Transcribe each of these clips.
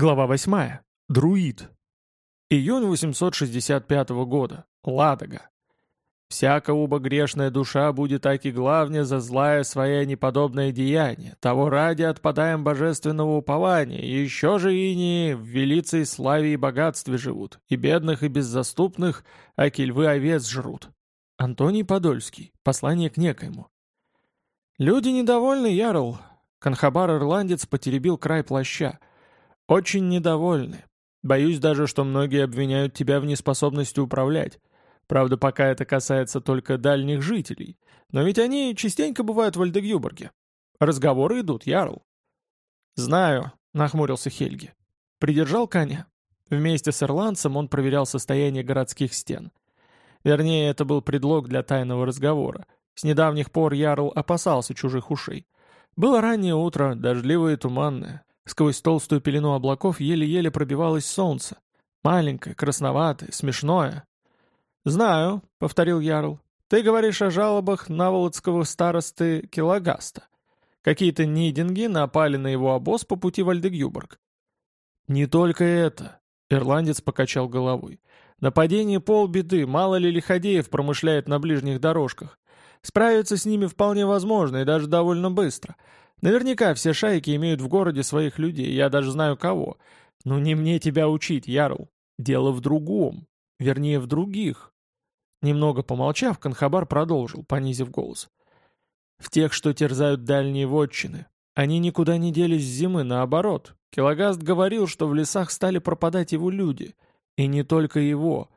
Глава 8. Друид. Июнь 865 года. Ладога. «Всяка уба грешная душа будет аки главня за злая своя неподобное деяние, того ради отпадаем божественного упования, и еще же ини в велицей славе и богатстве живут, и бедных и беззаступных, аки львы овец жрут». Антоний Подольский. Послание к некоему. Люди недовольны, Ярл. Конхабар-ирландец потеребил край плаща. Очень недовольны. Боюсь даже, что многие обвиняют тебя в неспособности управлять. Правда, пока это касается только дальних жителей. Но ведь они частенько бывают в Альдегюборге. Разговоры идут, Ярл. «Знаю», — нахмурился Хельги. Придержал коня. Вместе с ирландцем он проверял состояние городских стен. Вернее, это был предлог для тайного разговора. С недавних пор Ярл опасался чужих ушей. Было раннее утро, дождливое и туманное. Сквозь толстую пелену облаков еле-еле пробивалось солнце. Маленькое, красноватое, смешное. «Знаю», — повторил Ярл. «Ты говоришь о жалобах наволодского старосты Килогаста. Какие-то нидинги напали на его обоз по пути в Альдегюборг». «Не только это», — ирландец покачал головой. «Нападение полбеды, мало ли лиходеев промышляет на ближних дорожках. Справиться с ними вполне возможно и даже довольно быстро. Наверняка все шайки имеют в городе своих людей, я даже знаю кого. Но не мне тебя учить, Ярл. Дело в другом. Вернее, в других. Немного помолчав, Конхабар продолжил, понизив голос. В тех, что терзают дальние вотчины. Они никуда не делись с зимы, наоборот. Килогаст говорил, что в лесах стали пропадать его люди. И не только его.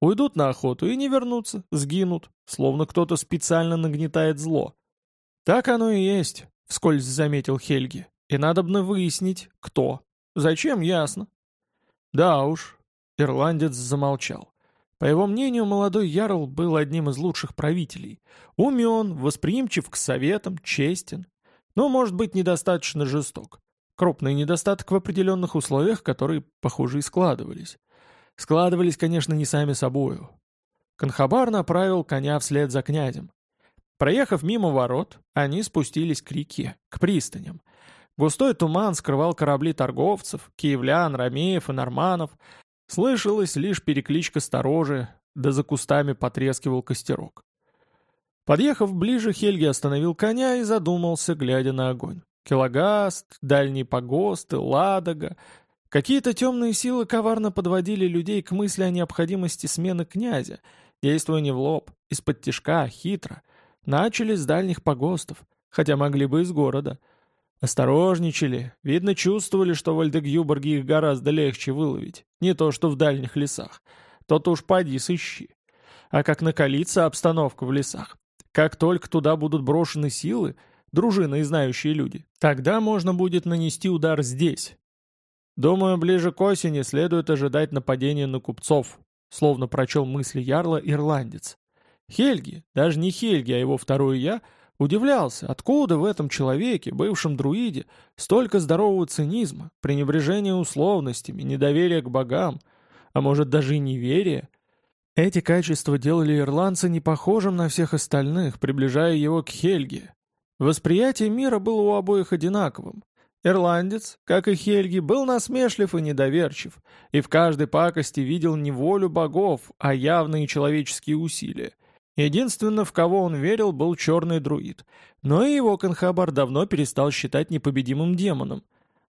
Уйдут на охоту и не вернутся, сгинут, словно кто-то специально нагнетает зло. Так оно и есть. — вскользь заметил Хельги. «И надобно выяснить, кто. Зачем, ясно». «Да уж», — ирландец замолчал. По его мнению, молодой Ярл был одним из лучших правителей. Умен, восприимчив к советам, честен, но, может быть, недостаточно жесток. Крупный недостаток в определенных условиях, которые, похоже, и складывались. Складывались, конечно, не сами собою. Конхабар направил коня вслед за князем. Проехав мимо ворот, они спустились к реке, к пристаням. Густой туман скрывал корабли торговцев, киевлян, ромеев и норманов. Слышалась лишь перекличка сторожи, да за кустами потрескивал костерок. Подъехав ближе, Хельги остановил коня и задумался, глядя на огонь. Килогаст, дальние погосты, Ладога. Какие-то темные силы коварно подводили людей к мысли о необходимости смены князя, действуя не в лоб, из-под тишка, хитро — Начали с дальних погостов, хотя могли бы из города. Осторожничали, видно, чувствовали, что в Альдегюборге их гораздо легче выловить, не то что в дальних лесах. То-то уж поди сыщи. А как накалится обстановка в лесах, как только туда будут брошены силы, дружины и знающие люди, тогда можно будет нанести удар здесь. Думаю, ближе к осени следует ожидать нападения на купцов, словно прочел мысли Ярла ирландец. Хельги, даже не Хельги, а его второй я, удивлялся, откуда в этом человеке, бывшем друиде, столько здорового цинизма, пренебрежения условностями, недоверия к богам, а может даже и неверия. Эти качества делали ирландца непохожим на всех остальных, приближая его к Хельге. Восприятие мира было у обоих одинаковым. Ирландец, как и Хельги, был насмешлив и недоверчив, и в каждой пакости видел не волю богов, а явные человеческие усилия. Единственно, в кого он верил, был черный друид. Но и его Конхабар давно перестал считать непобедимым демоном.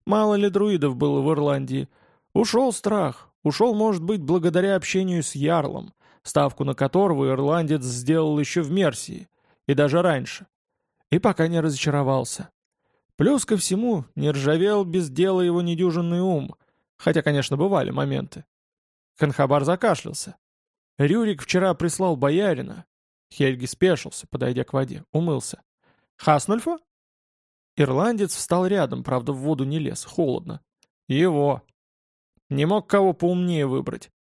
Мало ли друидов было в Ирландии. Ушел страх. Ушел, может быть, благодаря общению с Ярлом, ставку на которого ирландец сделал еще в Мерсии, и даже раньше. И пока не разочаровался. Плюс ко всему, не ржавел без дела его недюжинный ум, хотя, конечно, бывали моменты. Конхабар закашлялся. Рюрик вчера прислал боярина, Хельги спешился, подойдя к воде, умылся. «Хаснульфа?» Ирландец встал рядом, правда, в воду не лез, холодно. «Его!» «Не мог кого поумнее выбрать».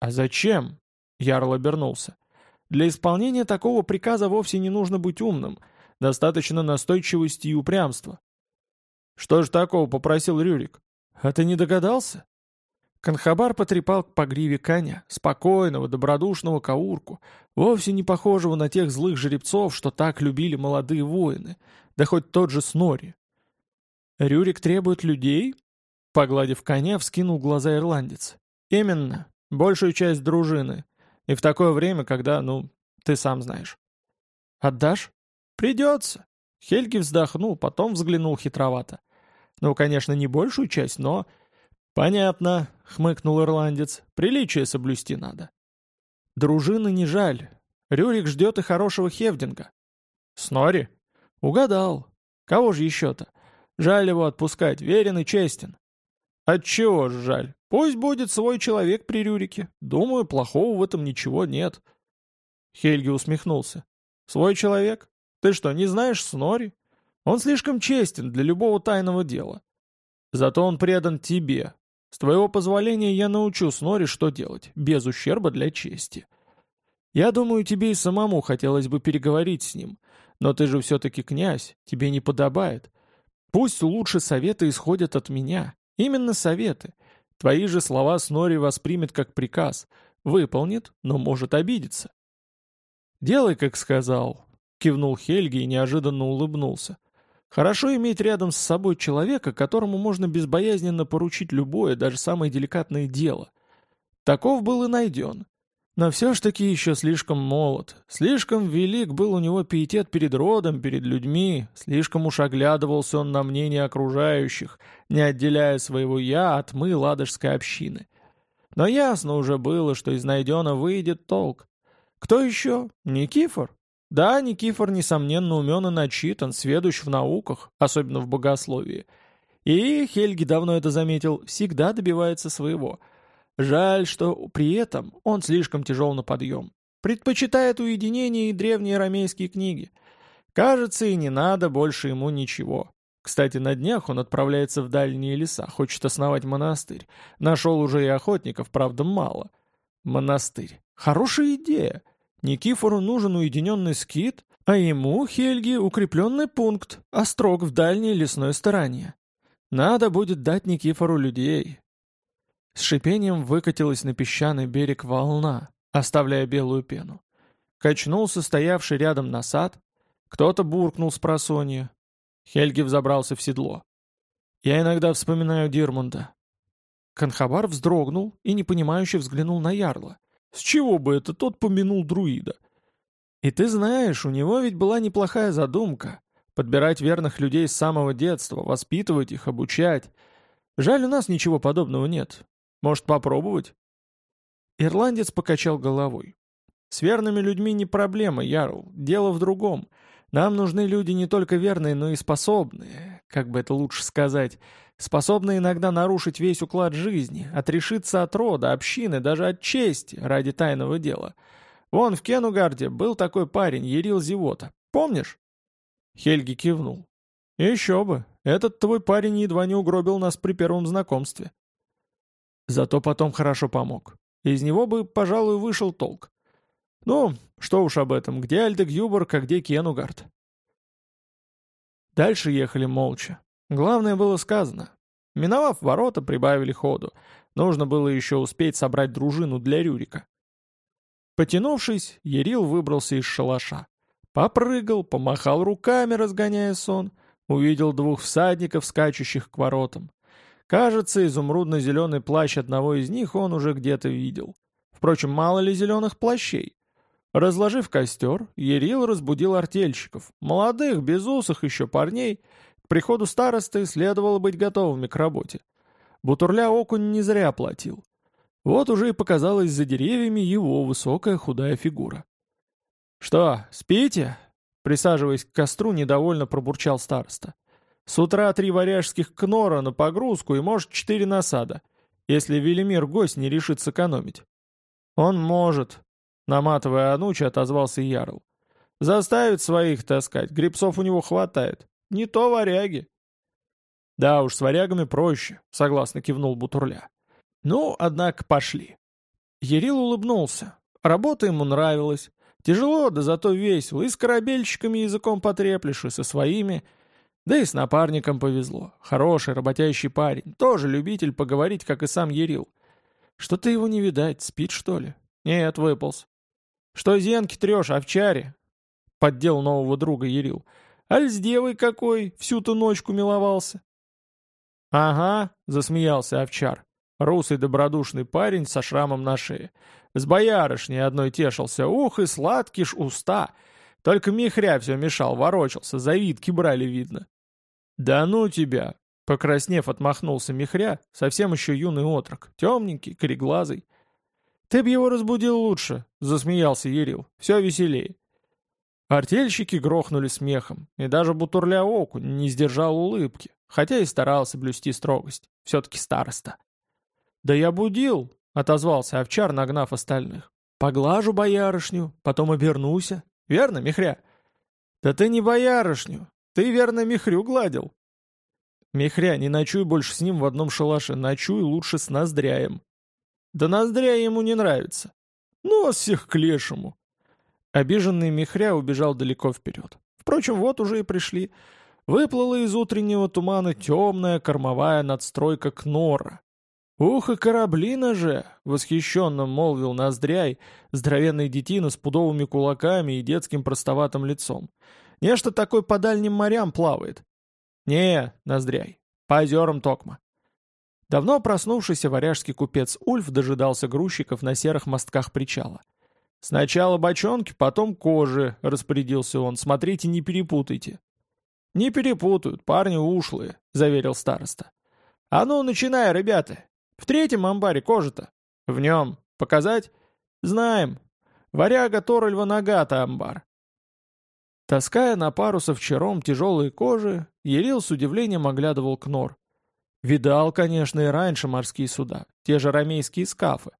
«А зачем?» Ярл обернулся. «Для исполнения такого приказа вовсе не нужно быть умным. Достаточно настойчивости и упрямства». «Что же такого?» — попросил Рюрик. «А ты не догадался?» Конхабар потрепал по гриве коня, спокойного, добродушного каурку, вовсе не похожего на тех злых жеребцов, что так любили молодые воины, да хоть тот же Снори. «Рюрик требует людей?» Погладив коня, вскинул глаза ирландец. «Именно. Большую часть дружины. И в такое время, когда, ну, ты сам знаешь». «Отдашь?» «Придется». Хельги вздохнул, потом взглянул хитровато. «Ну, конечно, не большую часть, но...» «Понятно», — хмыкнул ирландец. «Приличие соблюсти надо». «Дружины не жаль. Рюрик ждет и хорошего Хевдинга». «Снори?» «Угадал. Кого же еще-то? Жаль его отпускать, верен и честен». «Отчего ж жаль? Пусть будет свой человек при Рюрике. Думаю, плохого в этом ничего нет». Хельги усмехнулся. «Свой человек? Ты что, не знаешь Снори? Он слишком честен для любого тайного дела. Зато он предан тебе. С твоего позволения я научу Снори, что делать, без ущерба для чести. Я думаю, тебе и самому хотелось бы переговорить с ним, но ты же все-таки князь, тебе не подобает. Пусть лучше советы исходят от меня. Именно советы. Твои же слова Снори воспримет как приказ. Выполнит, но может обидеться. «Делай, как сказал», — кивнул Хельги и неожиданно улыбнулся. «Хорошо иметь рядом с собой человека, которому можно безбоязненно поручить любое, даже самое деликатное дело. Таков был и найден. Но все ж таки еще слишком молод, слишком велик был у него пиетет перед родом, перед людьми, слишком уж оглядывался он на мнение окружающих, не отделяя своего «я» от «мы» ладожской общины. Но ясно уже было, что из найдена выйдет толк. Кто еще? Никифор? Да, Никифор, несомненно, умен и начитан, сведущ в науках, особенно в богословии. И, Хельги давно это заметил, всегда добивается своего — Жаль, что при этом он слишком тяжел на подъем. Предпочитает уединение и древние ромейские книги. Кажется, и не надо больше ему ничего. Кстати, на днях он отправляется в дальние леса, хочет основать монастырь. Нашел уже и охотников, правда, мало. Монастырь. Хорошая идея. Никифору нужен уединенный скит, а ему, Хельги, укрепленный пункт, острог в дальней лесной стороне. Надо будет дать Никифору людей, с шипением выкатилась на песчаный берег волна, оставляя белую пену. Качнулся стоявший рядом насад, кто-то буркнул с просонья. Хельги взобрался в седло. «Я иногда вспоминаю Дирмунда». Конхабар вздрогнул и непонимающе взглянул на Ярла. «С чего бы это тот помянул друида?» «И ты знаешь, у него ведь была неплохая задумка — подбирать верных людей с самого детства, воспитывать их, обучать. Жаль, у нас ничего подобного нет. Может, попробовать?» Ирландец покачал головой. «С верными людьми не проблема, Ярл. Дело в другом. Нам нужны люди не только верные, но и способные, как бы это лучше сказать, способные иногда нарушить весь уклад жизни, отрешиться от рода, общины, даже от чести ради тайного дела. Вон в Кенугарде был такой парень, Ерил Зевота. Помнишь?» Хельги кивнул. «Еще бы. Этот твой парень едва не угробил нас при первом знакомстве. Зато потом хорошо помог. Из него бы, пожалуй, вышел толк. Ну, что уж об этом, где Альдек Юборг, а где Кенугард? Дальше ехали молча. Главное было сказано. Миновав ворота, прибавили ходу. Нужно было еще успеть собрать дружину для Рюрика. Потянувшись, Ерил выбрался из шалаша. Попрыгал, помахал руками, разгоняя сон. Увидел двух всадников, скачущих к воротам. Кажется, изумрудно-зеленый плащ одного из них он уже где-то видел. Впрочем, мало ли зеленых плащей. Разложив костер, Ерил разбудил артельщиков, молодых, безусых еще парней. Приходу старосты следовало быть готовыми к работе. Бутурля окунь не зря платил. Вот уже и показалась за деревьями его высокая худая фигура. «Что, спите?» Присаживаясь к костру, недовольно пробурчал староста. С утра три варяжских кнора на погрузку и, может, четыре насада, если Велимир гость не решит сэкономить. Он может, наматывая анучи, отозвался Ярл. Заставит своих таскать, грибцов у него хватает. Не то варяги. Да уж, с варягами проще, согласно кивнул Бутурля. Ну, однако, пошли. Ерил улыбнулся. Работа ему нравилась. Тяжело, да зато весело. И с корабельщиками языком потреплешь, и со своими — да и с напарником повезло. Хороший, работящий парень. Тоже любитель поговорить, как и сам Ерил. Что-то его не видать, спит, что ли? Нет, выполз. Что зенки трешь, овчаре? Поддел нового друга Ерил. Аль с девой какой, всю ту ночку миловался. «Ага», — засмеялся овчар. Русый добродушный парень со шрамом на шее. С боярышней одной тешился, ух и сладкий ж уста. Только михря все мешал, ворочался, завидки брали видно. «Да ну тебя!» — покраснев, отмахнулся михря, совсем еще юный отрок, темненький, кореглазый. «Ты б его разбудил лучше», — засмеялся Ерил. «Все веселее». Артельщики грохнули смехом, и даже Бутурля Окунь не сдержал улыбки, хотя и старался блюсти строгость. Все-таки староста. «Да я будил», — отозвался овчар, нагнав остальных. «Поглажу боярышню, потом обернуся. Верно, Михря?» «Да ты не боярышню, ты, верно, Михрю гладил». «Михря, не ночуй больше с ним в одном шалаше, ночуй лучше с Ноздряем». «Да Ноздря ему не нравится». «Ну, вас всех к лешему». Обиженный Михря убежал далеко вперед. Впрочем, вот уже и пришли. Выплыла из утреннего тумана темная кормовая надстройка Кнора. «Ух и кораблина же!» — восхищенно молвил Ноздряй, здоровенный детина с пудовыми кулаками и детским простоватым лицом. «Нечто такой по дальним морям плавает». «Не, Ноздряй, по озерам Токма». Давно проснувшийся варяжский купец Ульф дожидался грузчиков на серых мостках причала. «Сначала бочонки, потом кожи», — распорядился он. «Смотрите, не перепутайте». «Не перепутают, парни ушлые», — заверил староста. «А ну, начинай, ребята. В третьем амбаре кожа-то. В нем. Показать? Знаем. Варяга Торольва Нагата амбар». Таская на парусов чером тяжелые кожи, Ерил с удивлением оглядывал Кнор. Видал, конечно, и раньше морские суда, те же рамейские скафы.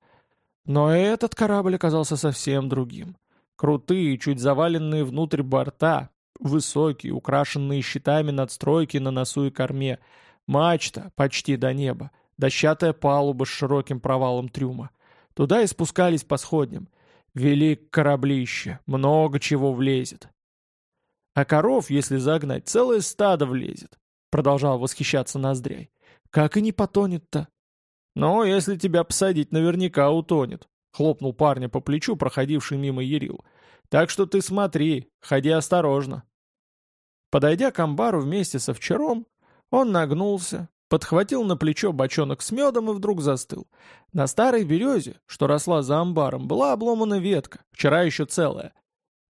Но этот корабль оказался совсем другим. Крутые, чуть заваленные внутрь борта, высокие, украшенные щитами надстройки на носу и корме, мачта почти до неба, дощатая палуба с широким провалом трюма. Туда и спускались по сходням. Велик кораблище, много чего влезет. А коров, если загнать, целое стадо влезет, продолжал восхищаться Ноздряй. Как и не потонет-то? «Ну, если тебя посадить, наверняка утонет», — хлопнул парня по плечу, проходивший мимо Ерил. «Так что ты смотри, ходи осторожно». Подойдя к амбару вместе со вчером, он нагнулся, подхватил на плечо бочонок с медом и вдруг застыл. На старой березе, что росла за амбаром, была обломана ветка, вчера еще целая.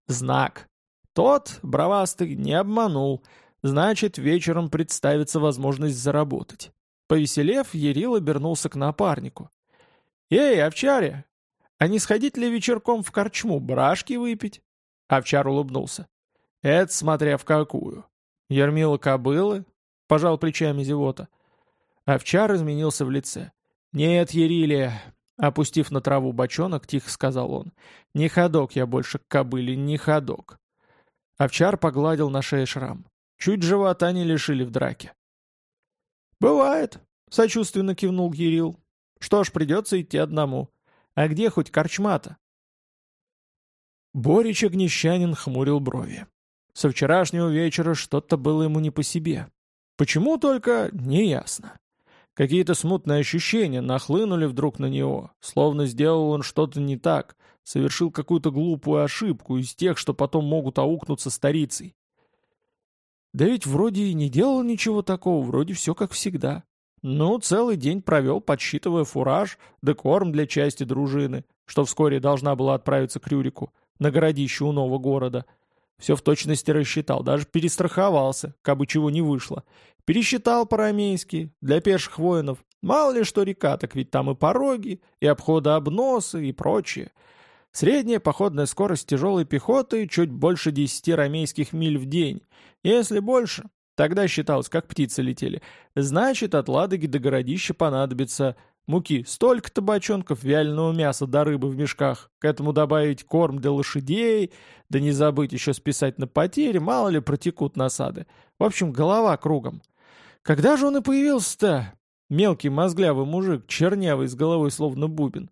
Знак. Тот, бровастый, не обманул. Значит, вечером представится возможность заработать. Повеселев, Ерил обернулся к напарнику. «Эй, овчаре, а не сходить ли вечерком в корчму, брашки выпить?» Овчар улыбнулся. «Это смотря в какую. Ермила кобылы?» — пожал плечами зевота. Овчар изменился в лице. «Нет, Ерилия!» — опустив на траву бочонок, тихо сказал он. «Не ходок я больше к кобыле, не ходок». Овчар погладил на шее шрам. Чуть живота не лишили в драке. «Бывает», — сочувственно кивнул Кирилл. «Что ж, придется идти одному. А где хоть корчмата?» Борич Огнещанин хмурил брови. Со вчерашнего вечера что-то было ему не по себе. Почему только, неясно. Какие-то смутные ощущения нахлынули вдруг на него, словно сделал он что-то не так, совершил какую-то глупую ошибку из тех, что потом могут аукнуться старицей. Да ведь вроде и не делал ничего такого, вроде все как всегда. Ну, целый день провел, подсчитывая фураж, да корм для части дружины, что вскоре должна была отправиться к Рюрику, на городище у нового города. Все в точности рассчитал, даже перестраховался, кабы чего не вышло. Пересчитал по-рамейски, для пеших воинов. Мало ли что река, так ведь там и пороги, и обходы обносы, и прочее. Средняя походная скорость тяжелой пехоты чуть больше 10 рамейских миль в день. Если больше, тогда считалось, как птицы летели. Значит, от Ладоги до городища понадобится муки столько-то бочонков вяленого мяса до рыбы в мешках. К этому добавить корм для лошадей, да не забыть еще списать на потери, мало ли протекут насады. В общем, голова кругом. Когда же он и появился-то? Мелкий мозглявый мужик, чернявый, с головой словно бубен.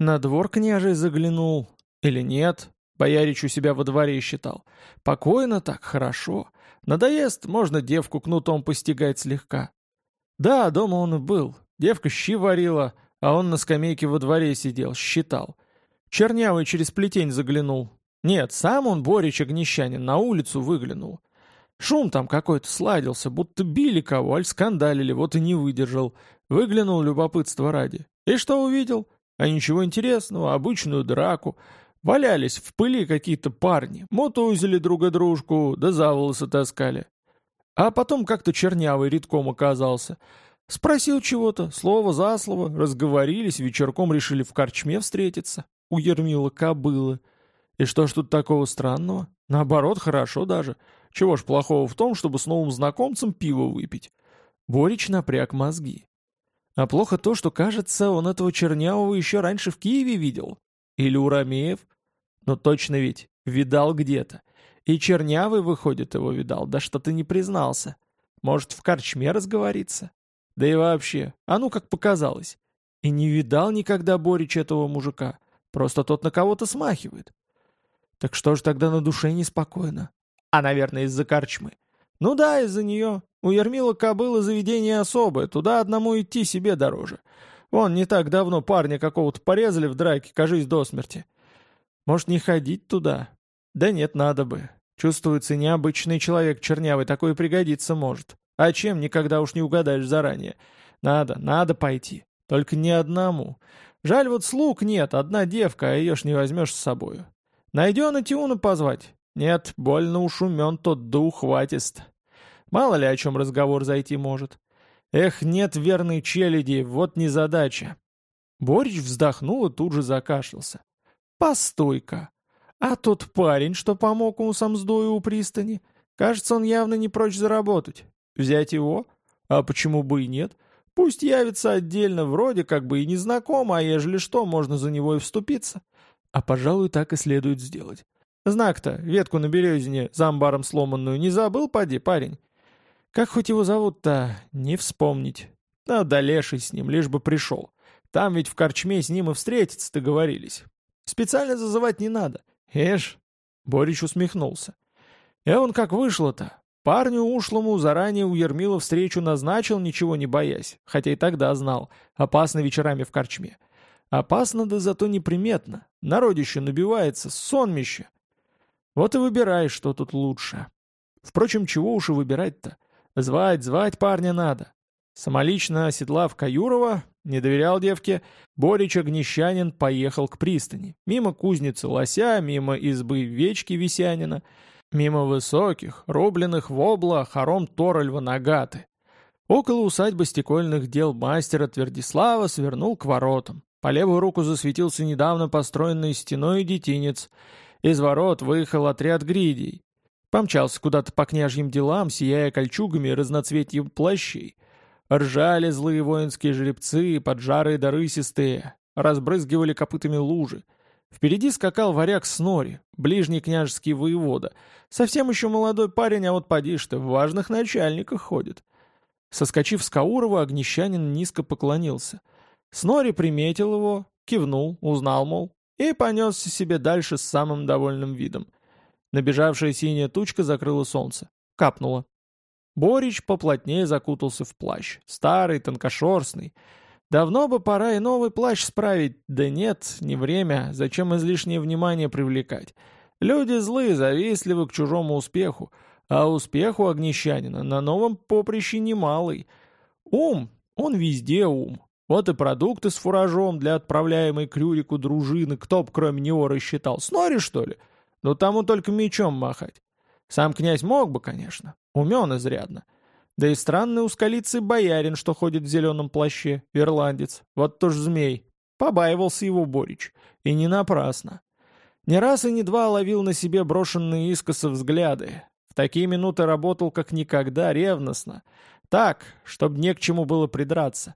На двор княжий заглянул. Или нет? Боярич у себя во дворе считал. Покойно так, хорошо. Надоест, можно девку кнутом постигать слегка. Да, дома он и был. Девка щи варила, а он на скамейке во дворе сидел, считал. Чернявый через плетень заглянул. Нет, сам он, Борич Огнещанин, на улицу выглянул. Шум там какой-то сладился, будто били кого, аль скандалили, вот и не выдержал. Выглянул любопытство ради. И что увидел? А ничего интересного, обычную драку. Валялись в пыли какие-то парни, мотузили друг о дружку, да за волосы таскали. А потом как-то чернявый редком оказался. Спросил чего-то, слово за слово, разговорились, вечерком решили в корчме встретиться. У Ермила кобылы. И что ж тут такого странного? Наоборот, хорошо даже. Чего ж плохого в том, чтобы с новым знакомцем пиво выпить? Борич напряг мозги. А плохо то, что, кажется, он этого Чернявого еще раньше в Киеве видел. Или у Ромеев. Но точно ведь, видал где-то. И Чернявый, выходит, его видал, да что-то не признался. Может, в корчме разговориться? Да и вообще, а ну как показалось. И не видал никогда Борич этого мужика. Просто тот на кого-то смахивает. Так что же тогда на душе неспокойно? А, наверное, из-за корчмы. Ну да, из-за нее. У Ермила кобыла заведение особое, туда одному идти себе дороже. Вон, не так давно парня какого-то порезали в драке, кажись, до смерти. Может, не ходить туда? Да нет, надо бы. Чувствуется необычный человек чернявый, такой пригодиться может. А чем, никогда уж не угадаешь заранее. Надо, надо пойти. Только не одному. Жаль, вот слуг нет, одна девка, а ее ж не возьмешь с собою. Найден и Тиуна позвать. Нет, больно уж умен тот дух ухватист. Мало ли о чем разговор зайти может. Эх, нет верной челяди, вот незадача. Борич вздохнул и тут же закашлялся. Постой-ка. А тот парень, что помог ему самсдою у пристани, кажется, он явно не прочь заработать. Взять его? А почему бы и нет? Пусть явится отдельно, вроде как бы и не знаком, а ежели что, можно за него и вступиться. А, пожалуй, так и следует сделать. Знак-то, ветку на березине, за амбаром сломанную, не забыл, поди, парень? Как хоть его зовут-то, не вспомнить. Да да леший с ним, лишь бы пришел. Там ведь в корчме с ним и встретиться договорились. Специально зазывать не надо. Эш, Борич усмехнулся. И он как вышло-то. Парню ушлому заранее у Ермила встречу назначил, ничего не боясь, хотя и тогда знал, опасно вечерами в корчме. Опасно да зато неприметно, народище набивается, сонмище. Вот и выбирай, что тут лучше. Впрочем, чего уж и выбирать-то? Звать, звать парня надо. Самолично оседлав Каюрова, не доверял девке, Борич Огнещанин поехал к пристани. Мимо кузницы лося, мимо избы вечки Висянина, мимо высоких, рубленных в обла хором Торольва Нагаты. Около усадьбы стекольных дел мастера Твердислава свернул к воротам. По левую руку засветился недавно построенный стеной детинец. Из ворот выехал отряд гридей. Помчался куда-то по княжьим делам, сияя кольчугами и разноцветьем плащей. Ржали злые воинские жеребцы, поджарые да рысистые, разбрызгивали копытами лужи. Впереди скакал варяг Снори, ближний княжеский воевода. Совсем еще молодой парень, а вот поди ты, в важных начальниках ходит. Соскочив с Каурова, огнещанин низко поклонился. Снори приметил его, кивнул, узнал, мол, и понесся себе дальше с самым довольным видом. Набежавшая синяя тучка закрыла солнце. Капнула. Борич поплотнее закутался в плащ. Старый, тонкошерстный. Давно бы пора и новый плащ справить. Да нет, не время. Зачем излишнее внимание привлекать? Люди злые, завистливы к чужому успеху. А успеху огнещанина на новом поприще немалый. Ум, он везде ум. Вот и продукты с фуражом для отправляемой к Рюрику дружины кто б кроме него рассчитал. Снори, что ли? Ну тому только мечом махать. Сам князь мог бы, конечно. Умен изрядно. Да и странный у скалицы боярин, что ходит в зеленом плаще, ирландец. Вот тоже змей. Побаивался его Борич. И не напрасно. Не раз и не два ловил на себе брошенные искоса взгляды. В такие минуты работал как никогда ревностно. Так, чтобы не к чему было придраться.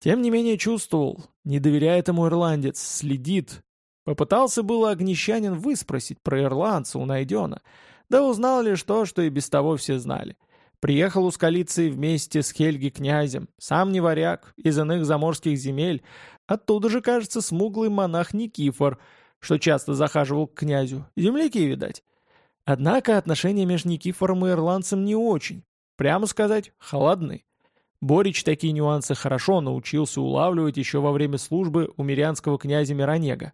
Тем не менее чувствовал, не доверяет ему ирландец, следит, Попытался было огнещанин выспросить про ирландца у Найдена, да узнал лишь то, что и без того все знали. Приехал у скалицы вместе с Хельги князем, сам не варяг, из иных заморских земель, оттуда же, кажется, смуглый монах Никифор, что часто захаживал к князю, земляки, видать. Однако отношения между Никифором и ирландцем не очень, прямо сказать, холодны. Борич такие нюансы хорошо научился улавливать еще во время службы у мирянского князя Миронега.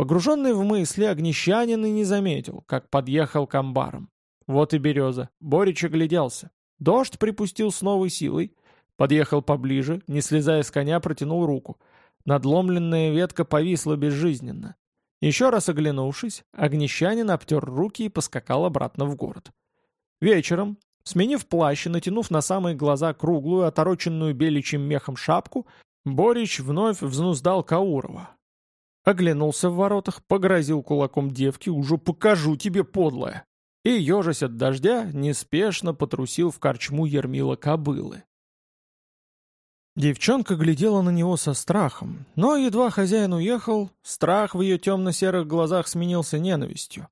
Погруженный в мысли, огнещанин и не заметил, как подъехал к амбарам. Вот и береза. Борич огляделся. Дождь припустил с новой силой. Подъехал поближе, не слезая с коня, протянул руку. Надломленная ветка повисла безжизненно. Еще раз оглянувшись, огнещанин обтер руки и поскакал обратно в город. Вечером, сменив плащ и натянув на самые глаза круглую, отороченную беличьим мехом шапку, Борич вновь взнуздал Каурова. Оглянулся в воротах, погрозил кулаком девки, уже покажу тебе, подлая. И, ежась от дождя, неспешно потрусил в корчму Ермила кобылы. Девчонка глядела на него со страхом, но едва хозяин уехал, страх в ее темно-серых глазах сменился ненавистью.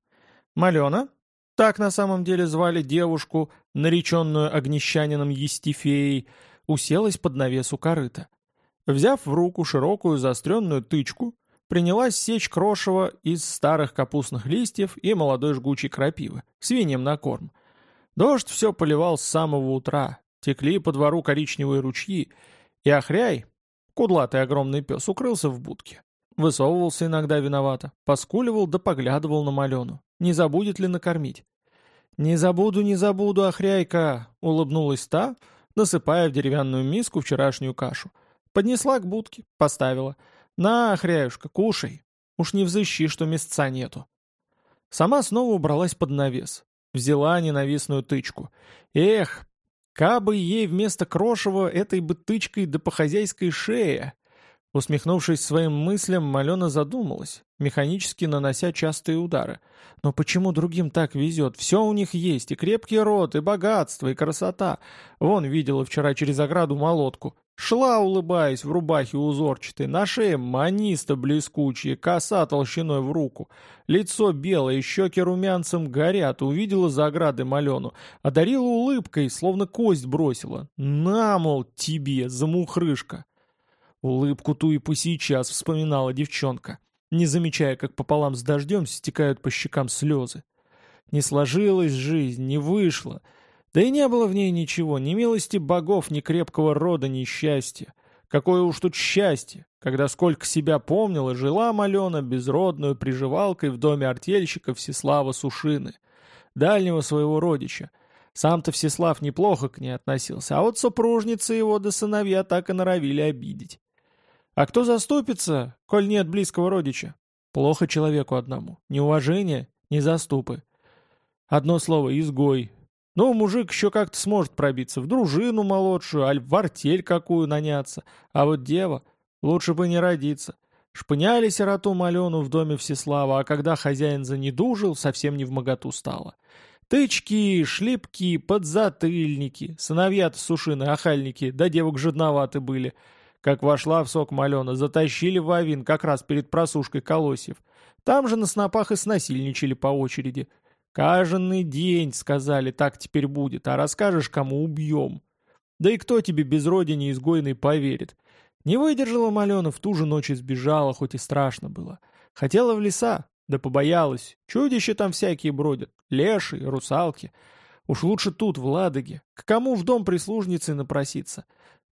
Малена, так на самом деле звали девушку, нареченную огнещанином Естифеей, уселась под навес у корыта. Взяв в руку широкую заостренную тычку, принялась сечь крошево из старых капустных листьев и молодой жгучей крапивы, свиньям на корм. Дождь все поливал с самого утра, текли по двору коричневые ручьи, и охряй, кудлатый огромный пес, укрылся в будке. Высовывался иногда виновато, поскуливал да поглядывал на Малену. Не забудет ли накормить? «Не забуду, не забуду, охряйка!» — улыбнулась та, насыпая в деревянную миску вчерашнюю кашу. Поднесла к будке, поставила. «На, охряюшка, кушай. Уж не взыщи, что мясца нету». Сама снова убралась под навес. Взяла ненавистную тычку. Эх, Кабы ей вместо крошева этой бы тычкой да по хозяйской шее. Усмехнувшись своим мыслям, Малена задумалась, механически нанося частые удары. Но почему другим так везет? Все у них есть, и крепкий рот, и богатство, и красота. Вон видела вчера через ограду молотку. Шла, улыбаясь, в рубахе узорчатой, на шее маниста блескучие, коса толщиной в руку. Лицо белое, щеки румянцем горят, увидела за оградой Малену, одарила улыбкой, словно кость бросила. «На, мол, тебе, замухрышка!» Улыбку ту и по сейчас вспоминала девчонка, не замечая, как пополам с дождем стекают по щекам слезы. Не сложилась жизнь, не вышло — да и не было в ней ничего, ни милости богов, ни крепкого рода, ни счастья. Какое уж тут счастье, когда сколько себя помнила, жила Малена безродную приживалкой в доме артельщика Всеслава Сушины, дальнего своего родича. Сам-то Всеслав неплохо к ней относился, а вот супружница его да сыновья так и норовили обидеть. А кто заступится, коль нет близкого родича? Плохо человеку одному. Ни уважения, ни заступы. Одно слово — изгой, ну, мужик еще как-то сможет пробиться, в дружину молодшую, аль в артель какую наняться. А вот дева, лучше бы не родиться. Шпыняли сироту Малену в доме Всеслава, а когда хозяин занедужил, совсем не в моготу стало. Тычки, шлепки, подзатыльники, сыновья-то сушины, охальники, да девок жадноваты были. Как вошла в сок Малена, затащили в авин как раз перед просушкой колосьев. Там же на снопах и снасильничали по очереди. «Каждый день, — сказали, — так теперь будет, а расскажешь, кому убьем. Да и кто тебе без родини изгойный поверит? Не выдержала Малена, в ту же ночь сбежала, хоть и страшно было. Хотела в леса, да побоялась. Чудища там всякие бродят, леши, русалки. Уж лучше тут, в Ладоге. К кому в дом прислужницы напроситься?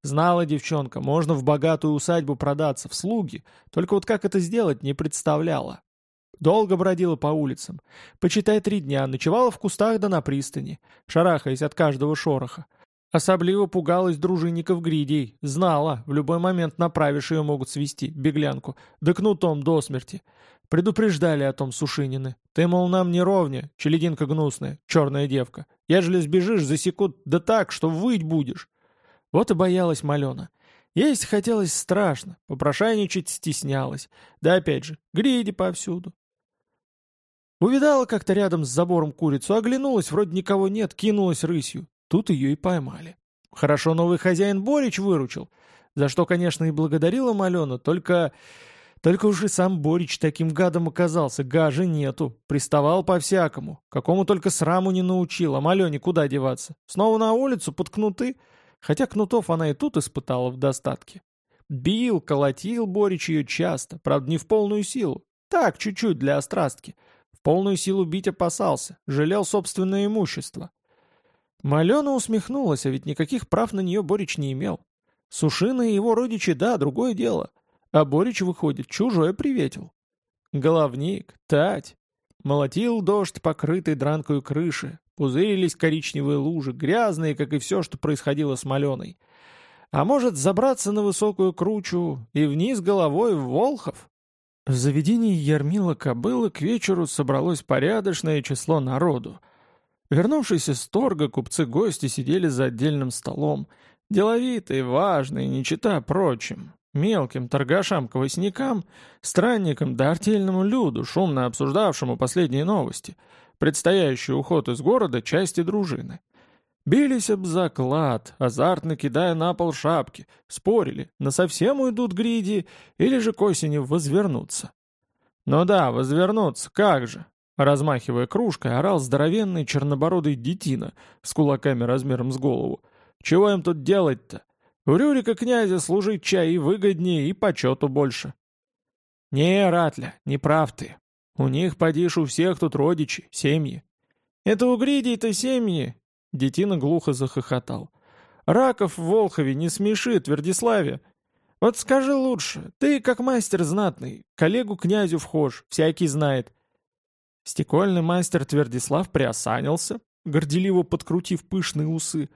Знала девчонка, можно в богатую усадьбу продаться, в слуги, только вот как это сделать, не представляла. Долго бродила по улицам. Почитай три дня, ночевала в кустах да на пристани, шарахаясь от каждого шороха. Особливо пугалась дружинников гридей. Знала, в любой момент направишь ее могут свести, беглянку, да кнутом до смерти. Предупреждали о том Сушинины. Ты, мол, нам не ровня, челединка гнусная, черная девка. Ежели сбежишь, засекут да так, что выть будешь. Вот и боялась Малена. Есть хотелось страшно, попрошайничать стеснялась. Да опять же, гриди повсюду. Увидала как-то рядом с забором курицу, оглянулась, вроде никого нет, кинулась рысью. Тут ее и поймали. Хорошо новый хозяин Борич выручил, за что, конечно, и благодарила Малена, только... Только уж и сам Борич таким гадом оказался, гажи нету, приставал по-всякому, какому только сраму не научил, а Малене куда деваться? Снова на улицу, под кнуты? Хотя кнутов она и тут испытала в достатке. Бил, колотил Борич ее часто, правда не в полную силу, так, чуть-чуть для острастки — полную силу бить опасался, жалел собственное имущество. Малена усмехнулась, а ведь никаких прав на нее Борич не имел. Сушина и его родичи, да, другое дело. А Борич, выходит, чужое приветил. Головник, тать. Молотил дождь, покрытый дранкою крыши. Пузырились коричневые лужи, грязные, как и все, что происходило с Маленой. А может, забраться на высокую кручу и вниз головой в Волхов? В заведении Ермила Кобылы к вечеру собралось порядочное число народу. Вернувшись из торга, купцы-гости сидели за отдельным столом, деловитые, важные, не чита прочим, мелким торгашам-квасникам, странникам да артельному люду, шумно обсуждавшему последние новости, предстоящий уход из города части дружины. Бились об заклад, азартно кидая на пол шапки, спорили, на совсем уйдут гриди или же к осени возвернутся. Ну да, возвернуться, как же! Размахивая кружкой, орал здоровенный чернобородый детина с кулаками размером с голову. Чего им тут делать-то? У Рюрика князя служить чай и выгоднее, и почету больше. Не, Ратля, не прав ты. У них, подишь, у всех тут родичи, семьи. Это у Гридей-то семьи, Детина глухо захохотал. «Раков в Волхове не смеши, Твердиславе! Вот скажи лучше, ты как мастер знатный, коллегу князю вхож, всякий знает». Стекольный мастер Твердислав приосанился, горделиво подкрутив пышные усы.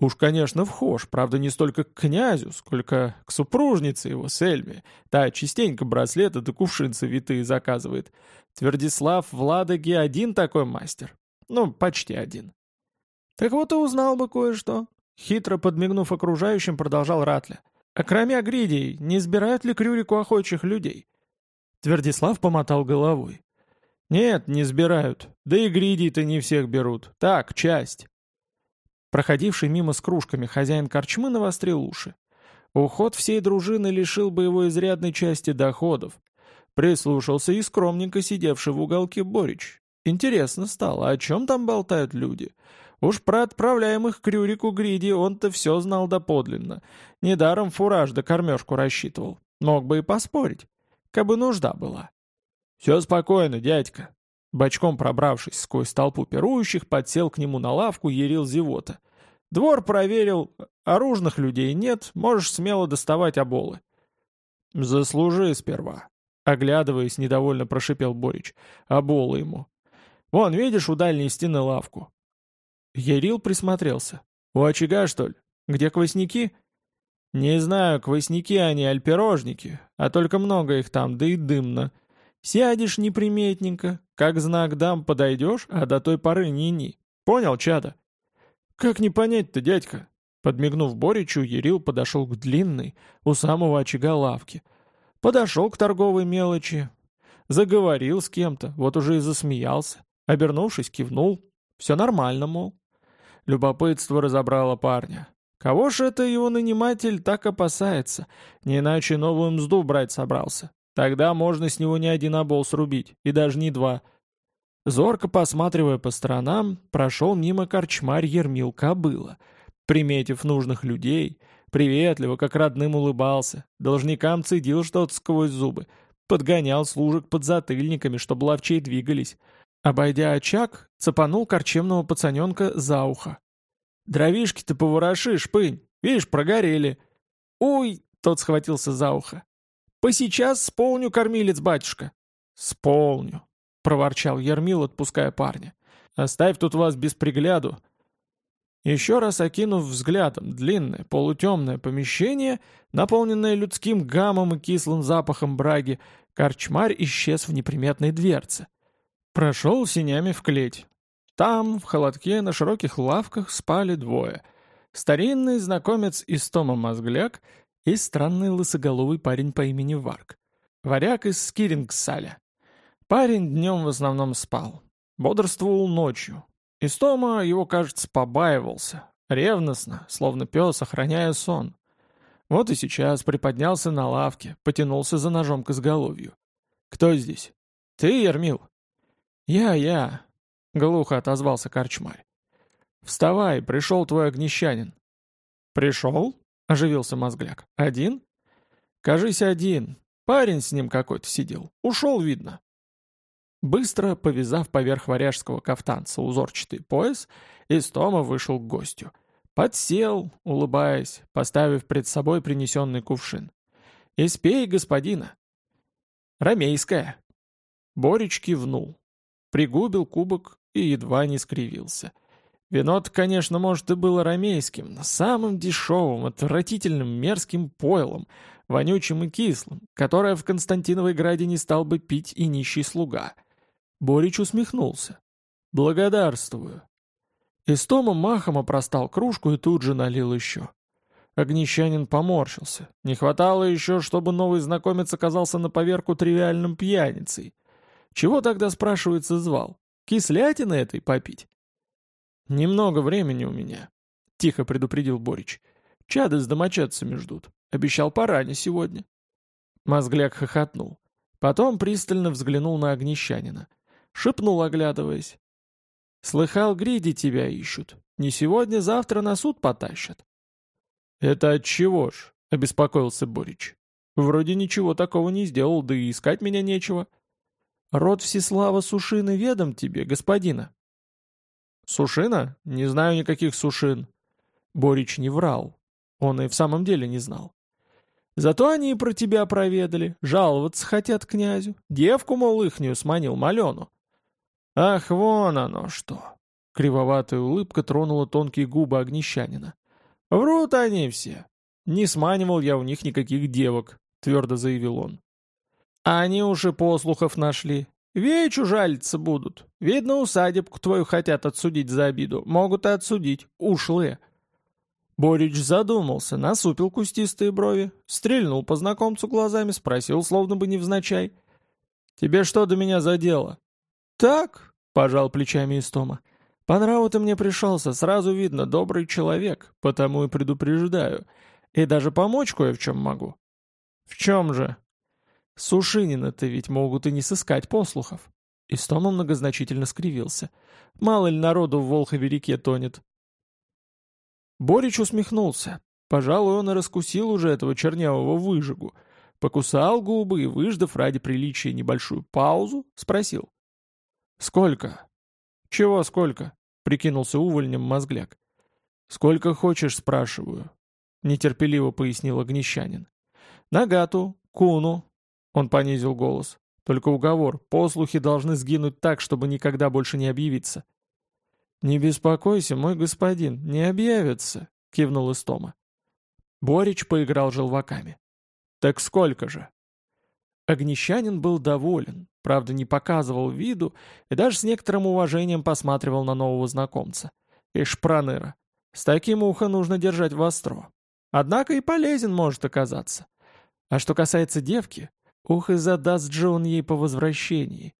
Уж, конечно, вхож, правда, не столько к князю, сколько к супружнице его, Сельме. Та частенько браслеты да кувшинцы витые заказывает. Твердислав в Ладоге один такой мастер. Ну, почти один. «Так вот и узнал бы кое-что», — хитро подмигнув окружающим, продолжал Ратля. «А кроме Агридий, не избирают ли к Рюрику охочих людей?» Твердислав помотал головой. «Нет, не сбирают. Да и гридий-то не всех берут. Так, часть». Проходивший мимо с кружками хозяин корчмы навострил уши. Уход всей дружины лишил бы его изрядной части доходов. Прислушался и скромненько сидевший в уголке Борич. Интересно стало, о чем там болтают люди? Уж про отправляемых к Рюрику Гриди он-то все знал доподлинно. Недаром фураж да кормежку рассчитывал. Мог бы и поспорить. Кабы нужда была. «Все спокойно, дядька». Бочком пробравшись сквозь толпу пирующих, подсел к нему на лавку Ерил Зевота. «Двор проверил, оружных людей нет, можешь смело доставать оболы». «Заслужи сперва», — оглядываясь, недовольно прошипел Борич. «Оболы ему. Вон, видишь, у дальней стены лавку. Ярил присмотрелся. «У очага, что ли? Где квасники?» «Не знаю, квасники они, аль пирожники, а только много их там, да и дымно. Сядешь неприметненько, как знак дам подойдешь, а до той поры ни-ни. Понял, чада?» «Как не понять-то, дядька?» Подмигнув Боричу, Ярил подошел к длинной, у самого очага лавки. Подошел к торговой мелочи. Заговорил с кем-то, вот уже и засмеялся. Обернувшись, кивнул. Все нормально, мол. Любопытство разобрало парня. Кого ж это его наниматель так опасается? Не иначе новую мзду брать собрался. Тогда можно с него не один обол срубить, и даже не два. Зорко посматривая по сторонам, прошел мимо корчмарь Ермил Кобыла. Приметив нужных людей, приветливо, как родным улыбался, должникам цедил что-то сквозь зубы, подгонял служек под затыльниками, чтобы ловчей двигались, Обойдя очаг, цапанул корчемного пацаненка за ухо. «Дровишки-то повороши, шпынь! Видишь, прогорели!» «Уй!» — тот схватился за ухо. «Посейчас сполню, кормилец батюшка!» «Сполню!» — проворчал Ермил, отпуская парня. «Оставь тут вас без пригляду!» Еще раз окинув взглядом длинное, полутемное помещение, наполненное людским гамом и кислым запахом браги, корчмарь исчез в неприметной дверце. Прошел синями в клеть. Там, в холодке, на широких лавках спали двое. Старинный знакомец из Тома Мозгляк и странный лысоголовый парень по имени Варк. Варяг из Скирингсаля. Парень днем в основном спал. Бодрствовал ночью. Истома его, кажется, побаивался. Ревностно, словно пес, охраняя сон. Вот и сейчас приподнялся на лавке, потянулся за ножом к изголовью. «Кто здесь?» «Ты, Ермил?» «Я, я», — глухо отозвался корчмарь. «Вставай, пришел твой огнещанин». «Пришел?» — оживился мозгляк. «Один?» «Кажись, один. Парень с ним какой-то сидел. Ушел, видно». Быстро повязав поверх варяжского кафтанца узорчатый пояс, Истома вышел к гостю. Подсел, улыбаясь, поставив пред собой принесенный кувшин. «Испей, господина!» «Ромейская!» Борич кивнул, Пригубил кубок и едва не скривился. Вино-то, конечно, может, и было ромейским, но самым дешевым, отвратительным, мерзким пойлом, вонючим и кислым, которое в Константиновой граде не стал бы пить и нищий слуга. Борич усмехнулся. «Благодарствую». Истома махом опростал кружку и тут же налил еще. Огнещанин поморщился. Не хватало еще, чтобы новый знакомец оказался на поверку тривиальным пьяницей. Чего тогда, спрашивается, звал? Кислятины этой попить? «Немного времени у меня», — тихо предупредил Борич. «Чады с домочадцами ждут. Обещал поранее сегодня». Мозгляк хохотнул. Потом пристально взглянул на Огнещанина. Шепнул, оглядываясь. «Слыхал, гриди тебя ищут. Не сегодня, завтра на суд потащат». «Это от чего ж?» — обеспокоился Борич. «Вроде ничего такого не сделал, да и искать меня нечего». «Род Всеслава Сушины ведом тебе, господина». «Сушина? Не знаю никаких Сушин». Борич не врал. Он и в самом деле не знал. Зато они и про тебя проведали, жаловаться хотят князю. Девку, мол, ихнюю сманил Малену. Ах, вон оно что! Кривоватая улыбка тронула тонкие губы огнещанина. «Врут они все. Не сманивал я у них никаких девок», — твердо заявил он. А они уж и послухов нашли. Вечу жалиться будут. Видно, усадебку твою хотят отсудить за обиду. Могут и отсудить. Ушлые. Борич задумался, насупил кустистые брови, стрельнул по знакомцу глазами, спросил, словно бы невзначай. «Тебе что до меня за дело?» «Так», — пожал плечами Истома. По нраву ты мне пришелся, сразу видно, добрый человек, потому и предупреждаю. И даже помочь кое в чем могу. В чем же? Сушинина-то ведь могут и не сыскать послухов. Истома многозначительно скривился. Мало ли народу в Волхове-реке тонет. Борич усмехнулся. Пожалуй, он и раскусил уже этого чернявого выжигу. Покусал губы и, выждав ради приличия небольшую паузу, спросил. «Сколько?» «Чего сколько?» — прикинулся увольнем мозгляк. «Сколько хочешь, спрашиваю», — нетерпеливо пояснил огнещанин. «Нагату, куну», — он понизил голос. «Только уговор, послухи должны сгинуть так, чтобы никогда больше не объявиться». «Не беспокойся, мой господин, не объявятся», — кивнул Истома. Борич поиграл желваками. «Так сколько же?» Огнещанин был доволен, правда не показывал виду и даже с некоторым уважением посматривал на нового знакомца. Ишь, проныра, с таким ухо нужно держать востро. Однако и полезен может оказаться. А что касается девки, ух и задаст же он ей по возвращении.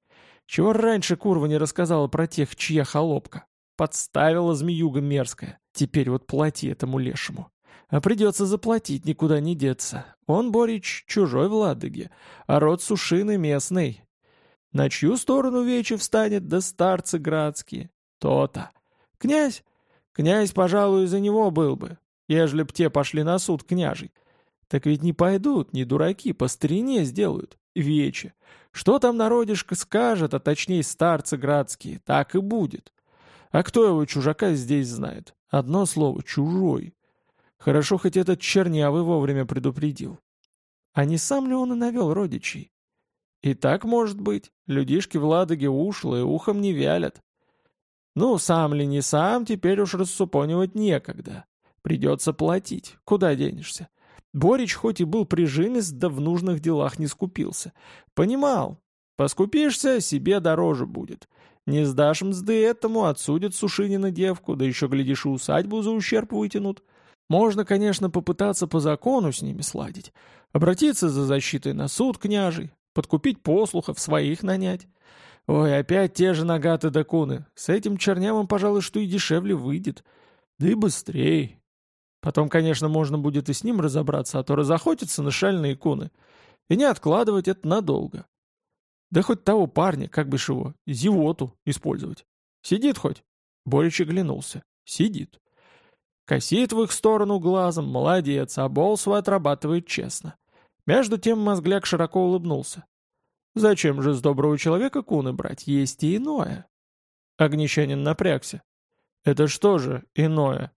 Чего раньше курва не рассказала про тех, чья холопка? Подставила змеюга мерзкая. Теперь вот плати этому лешему. А придется заплатить, никуда не деться. Он, Борич, чужой в Ладоге, а род Сушины местный. На чью сторону вече встанет, да старцы градские? То-то. Князь? Князь, пожалуй, за него был бы, ежели б те пошли на суд княжий. Так ведь не пойдут, не дураки, по старине сделают. Вече. Что там народишко скажет, а точнее старцы градские, так и будет. А кто его чужака здесь знает? Одно слово — чужой. Хорошо, хоть этот чернявый вовремя предупредил. А не сам ли он и навел родичей? И так может быть. Людишки в Ладоге ушлые, ухом не вялят. Ну, сам ли не сам, теперь уж рассупонивать некогда. Придется платить. Куда денешься? Борич хоть и был прижимист, да в нужных делах не скупился. Понимал. Поскупишься, себе дороже будет. Не сдашь мзды этому, отсудят Сушинина девку, да еще, глядишь, и усадьбу за ущерб вытянут. Можно, конечно, попытаться по закону с ними сладить, обратиться за защитой на суд княжий, подкупить послухов, своих нанять. Ой, опять те же нагаты да куны. С этим чернявым, пожалуй, что и дешевле выйдет. Да и быстрее. Потом, конечно, можно будет и с ним разобраться, а то разохотятся на шальные куны. И не откладывать это надолго. Да хоть того парня, как бы его, зевоту использовать. Сидит хоть? Борич оглянулся. Сидит. Косит в их сторону глазом, молодец, а бол свой отрабатывает честно. Между тем мозгляк широко улыбнулся. «Зачем же с доброго человека куны брать? Есть и иное». Огнещанин напрягся. «Это что же иное?»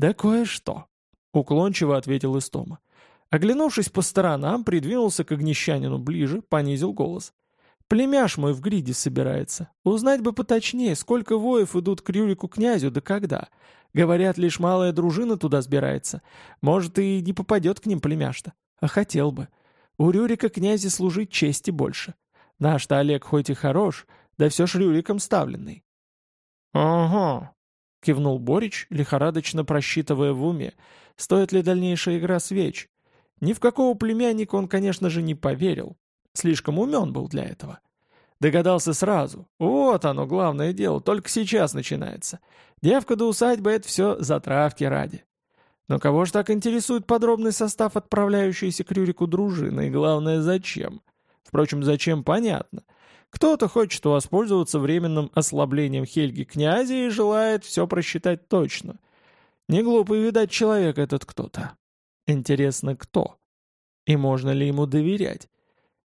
«Да кое-что», — уклончиво ответил Истома. Оглянувшись по сторонам, придвинулся к огнещанину ближе, понизил голос. Племяш мой в гриде собирается. Узнать бы поточнее, сколько воев идут к Рюрику князю, да когда. Говорят, лишь малая дружина туда сбирается. Может, и не попадет к ним племяш-то. А хотел бы. У Рюрика князи служить чести больше. Наш-то Олег хоть и хорош, да все ж Рюриком ставленный. «Ага», — кивнул Борич, лихорадочно просчитывая в уме, стоит ли дальнейшая игра свеч. Ни в какого племянника он, конечно же, не поверил. Слишком умен был для этого. Догадался сразу. Вот оно, главное дело, только сейчас начинается. Девка до усадьбы — это все затравки ради. Но кого ж так интересует подробный состав отправляющейся к Рюрику дружины, и главное, зачем? Впрочем, зачем, понятно. Кто-то хочет воспользоваться временным ослаблением Хельги князя и желает все просчитать точно. Не глупый, видать, человек этот кто-то. Интересно, кто? И можно ли ему доверять?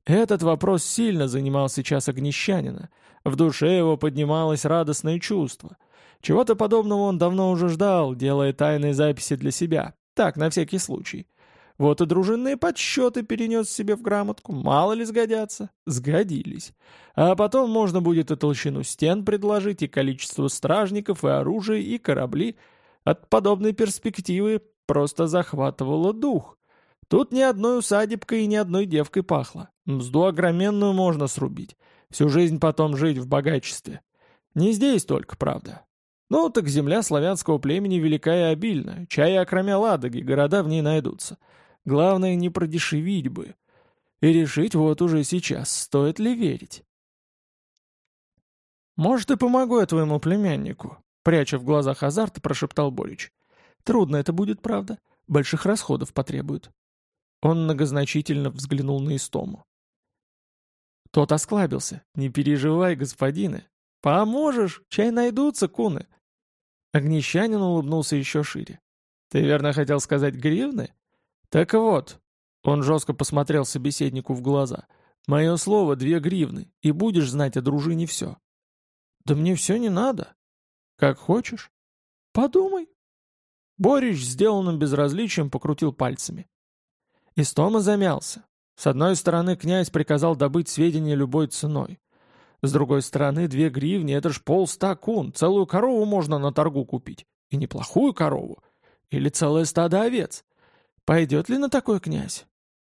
Этот вопрос сильно занимал сейчас огнещанина. В душе его поднималось радостное чувство. Чего-то подобного он давно уже ждал, делая тайные записи для себя. Так, на всякий случай. Вот и дружинные подсчеты перенес себе в грамотку. Мало ли сгодятся? Сгодились. А потом можно будет и толщину стен предложить, и количество стражников, и оружие, и корабли. От подобной перспективы просто захватывало дух. Тут ни одной усадебкой и ни одной девкой пахло. Мзду огроменную можно срубить. Всю жизнь потом жить в богачестве. Не здесь только, правда. Ну, так земля славянского племени велика и обильна. Чай окромя Ладоги, города в ней найдутся. Главное, не продешевить бы. И решить вот уже сейчас, стоит ли верить. «Может, и помогу я твоему племяннику», — пряча в глазах азарта, прошептал Борич. «Трудно это будет, правда. Больших расходов потребует. Он многозначительно взглянул на Истому. Тот осклабился. «Не переживай, господины. Поможешь, чай найдутся, куны». Огнещанин улыбнулся еще шире. «Ты верно хотел сказать гривны?» «Так вот», — он жестко посмотрел собеседнику в глаза, «мое слово — две гривны, и будешь знать о дружине все». «Да мне все не надо». «Как хочешь». «Подумай». Борич сделанным безразличием покрутил пальцами. Истома замялся. С одной стороны, князь приказал добыть сведения любой ценой. С другой стороны, две гривни — это ж полста кун, целую корову можно на торгу купить. И неплохую корову. Или целое стадо овец. Пойдет ли на такой князь?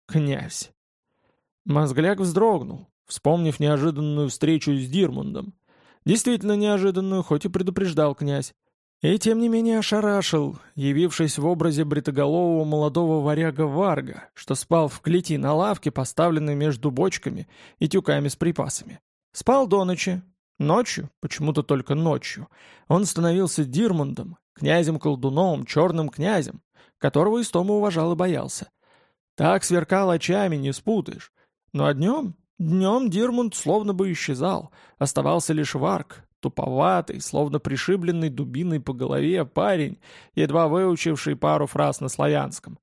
Князь. Мозгляк вздрогнул, вспомнив неожиданную встречу с Дирмундом. Действительно неожиданную, хоть и предупреждал князь. И тем не менее ошарашил, явившись в образе бритоголового молодого варяга Варга, что спал в клети на лавке, поставленной между бочками и тюками с припасами. Спал до ночи. Ночью, почему-то только ночью, он становился Дирмундом, князем-колдуном, черным князем, которого Истома уважал и боялся. Так сверкал очами, не спутаешь. А днем? Днем Дирмунд словно бы исчезал, оставался лишь Варг, Туповатый, словно пришибленный дубиной по голове парень, едва выучивший пару фраз на славянском.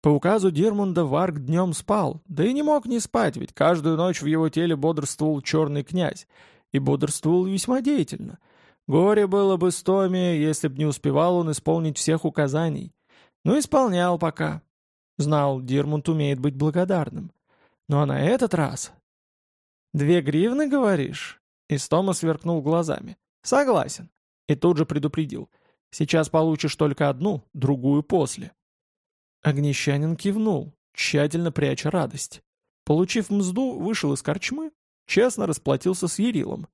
По указу Дирмунда Варг днем спал, да и не мог не спать, ведь каждую ночь в его теле бодрствовал черный князь, и бодрствовал весьма деятельно. Горе было бы Стоме, если б не успевал он исполнить всех указаний. Ну, исполнял пока. Знал, Дирмунд умеет быть благодарным. Ну а на этот раз... «Две гривны, говоришь?» Истома сверкнул глазами. «Согласен». И тут же предупредил. «Сейчас получишь только одну, другую после». Огнещанин кивнул, тщательно пряча радость. Получив мзду, вышел из корчмы, честно расплатился с Ерилом.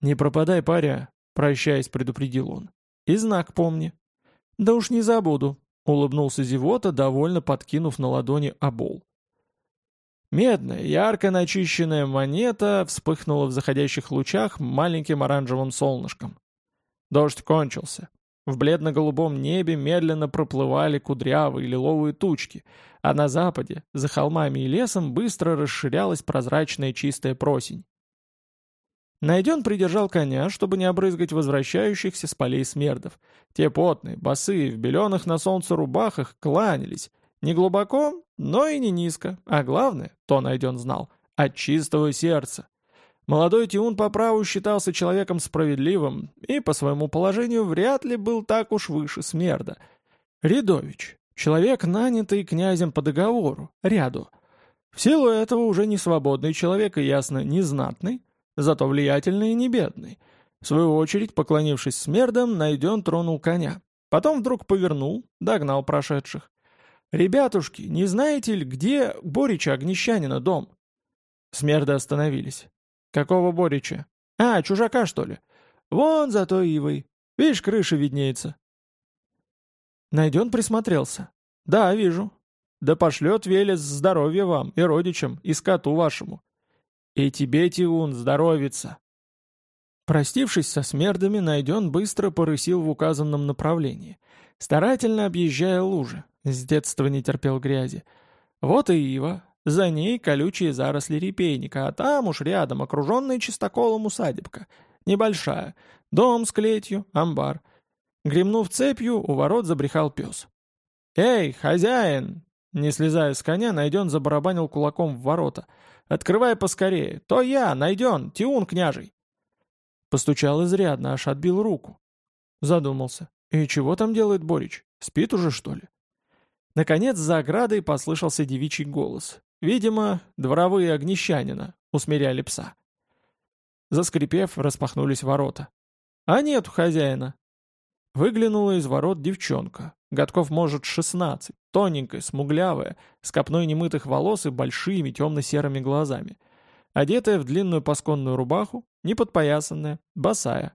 «Не пропадай, паря», — прощаясь, предупредил он. «И знак помни». «Да уж не забуду», — улыбнулся Зевота, довольно подкинув на ладони обол. Медная, ярко начищенная монета вспыхнула в заходящих лучах маленьким оранжевым солнышком. Дождь кончился. В бледно-голубом небе медленно проплывали кудрявые лиловые тучки, а на западе, за холмами и лесом, быстро расширялась прозрачная чистая просень. Найден придержал коня, чтобы не обрызгать возвращающихся с полей смердов. Те потные, босые, в беленых на солнце рубахах кланялись. Не глубоко, но и не низко, а главное, то найден знал, от чистого сердца. Молодой Тиун по праву считался человеком справедливым и по своему положению вряд ли был так уж выше Смерда. Рядович, человек, нанятый князем по договору, ряду. В силу этого уже не свободный человек и, ясно, не знатный, зато влиятельный и не бедный. В свою очередь, поклонившись смердам, Найден тронул коня. Потом вдруг повернул, догнал прошедших. «Ребятушки, не знаете ли, где Борича Огнещанина дом?» Смерды остановились. «Какого Борича? А, чужака, что ли? Вон за той ивой. Видишь, крыша виднеется». Найден присмотрелся. «Да, вижу. Да пошлет Велес здоровье вам и родичам, и скоту вашему. И тебе, Тиун, здоровится. Простившись со смердами, Найден быстро порысил в указанном направлении, старательно объезжая лужи, с детства не терпел грязи. Вот и ива, за ней колючие заросли репейника, а там уж рядом окруженная чистоколом усадебка, небольшая, дом с клетью, амбар. Гремнув цепью, у ворот забрехал пес. «Эй, хозяин!» Не слезая с коня, Найден забарабанил кулаком в ворота. «Открывай поскорее! То я, Найден, Тиун княжий!» Постучал изрядно, аж отбил руку. Задумался. «И чего там делает Борич? Спит уже, что ли?» Наконец, за оградой послышался девичий голос. Видимо, дворовые огнещанина усмиряли пса. Заскрипев, распахнулись ворота. «А нет хозяина!» Выглянула из ворот девчонка. Годков, может, шестнадцать, тоненькая, смуглявая, с копной немытых волос и большими темно-серыми глазами. Одетая в длинную пасконную рубаху, неподпоясанная, босая.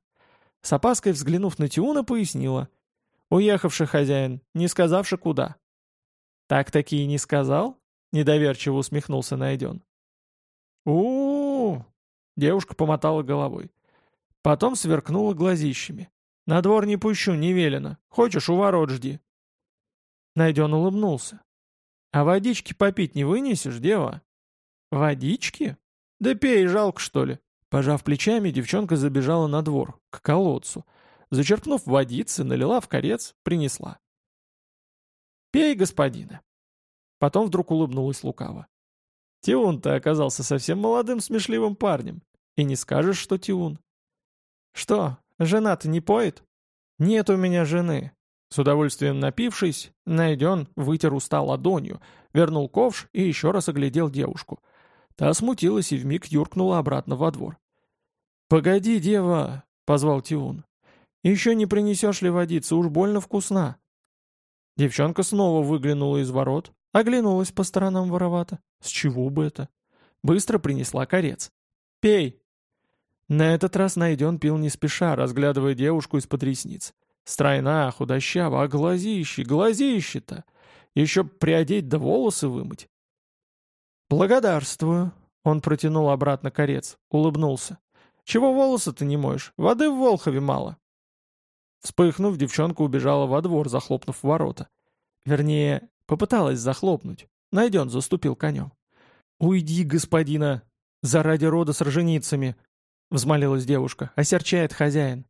С опаской взглянув на Тиуна, пояснила. Уехавший хозяин, не сказавши куда. «Так-таки и не сказал?» — недоверчиво усмехнулся Найден. у, -у девушка помотала головой. Потом сверкнула глазищами. «На двор не пущу, не велено. Хочешь, у ворот жди». Найден улыбнулся. «А водички попить не вынесешь, дева?» «Водички? Да пей, жалко, что ли?» Пожав плечами, девчонка забежала на двор, к колодцу. Зачерпнув водицы, налила в корец, принесла. «Пей, господина!» Потом вдруг улыбнулась лукаво. «Тиун-то оказался совсем молодым смешливым парнем. И не скажешь, что Тиун». «Что, жена-то не поет?» «Нет у меня жены. С удовольствием напившись, Найден вытер уста ладонью, вернул ковш и еще раз оглядел девушку. Та смутилась и вмиг юркнула обратно во двор. «Погоди, дева!» — позвал Тиун. «Еще не принесешь ли водицы, уж больно вкусна!» Девчонка снова выглянула из ворот, оглянулась по сторонам воровато. С чего бы это? Быстро принесла корец. «Пей!» На этот раз Найден пил не спеша, разглядывая девушку из-под ресниц. Стройна, худощава, а глазищи, глазищи-то! Еще приодеть да волосы вымыть. «Благодарствую», — он протянул обратно корец, улыбнулся. «Чего волосы-то не моешь? Воды в Волхове мало». Вспыхнув, девчонка убежала во двор, захлопнув ворота. Вернее, попыталась захлопнуть. Найден заступил конем. «Уйди, господина! Заради рода с роженицами!» — взмолилась девушка. «Осерчает хозяин.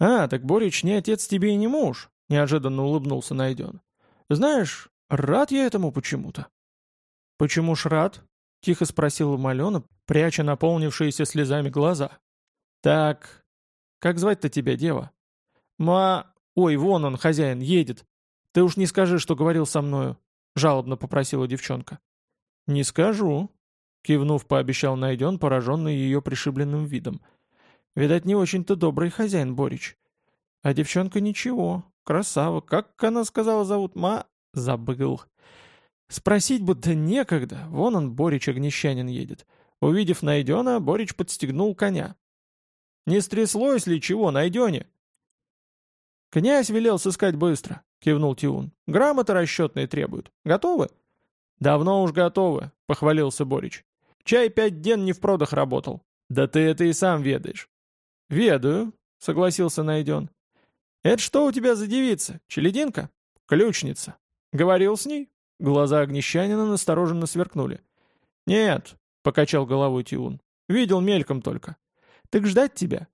«А, так Борич не отец тебе и не муж», — неожиданно улыбнулся Найден. «Знаешь, рад я этому почему-то». «Почему ж рад?» — тихо спросила Малена, пряча наполнившиеся слезами глаза. «Так, как звать-то тебя, дева?» «Ма... Ой, вон он, хозяин, едет. Ты уж не скажи, что говорил со мною», — жалобно попросила девчонка. «Не скажу», — кивнув, пообещал Найден, пораженный ее пришибленным видом. — Видать, не очень-то добрый хозяин Борич. А девчонка ничего, красава. Как она сказала зовут? Ма... Забыл. Спросить будто некогда. Вон он, Борич Огнещанин, едет. Увидев Найдена, Борич подстегнул коня. «Не стряслось ли чего, Найдене?» «Князь велел сыскать быстро», — кивнул Тиун. «Грамоты расчетные требуют. Готовы?» «Давно уж готовы», — похвалился Борич. «Чай пять ден не в продах работал». «Да ты это и сам ведаешь. «Ведаю», — согласился Найден. «Это что у тебя за девица? Челединка?» «Ключница». «Говорил с ней?» Глаза Огнещанина настороженно сверкнули. «Нет», — покачал головой Тиун. «Видел мельком только». «Так ждать тебя?»